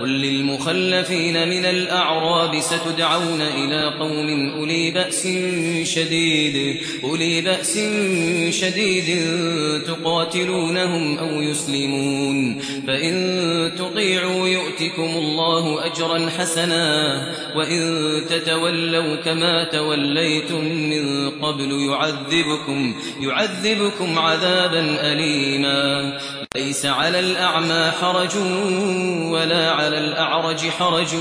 قل للمخلفين من الأعراب ستدعون إلى قوم أولي بأس شديد أولي بأس شديد تقاتلونهم أو يسلمون فإن تطيعوا يؤتكم الله أجرا حسنا وإن تتولوا كما توليتم من قبل يعذبكم يعذبكم عذابا أليما ليس على الأعمى حرج ولا على الأعرج حرج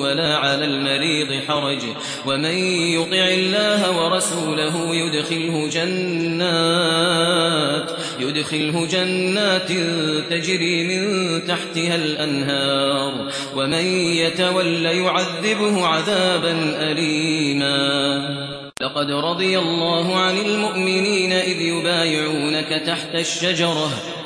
ولا على المريض حرج. ومن يطع الله ورسوله يدخله جنات يدخله جنات تجري من تحتها الأنهار. ومن يتول يعذبه عذابا أليما. لقد رضي الله عن المؤمنين إذ يبايعونك تحت الشجرة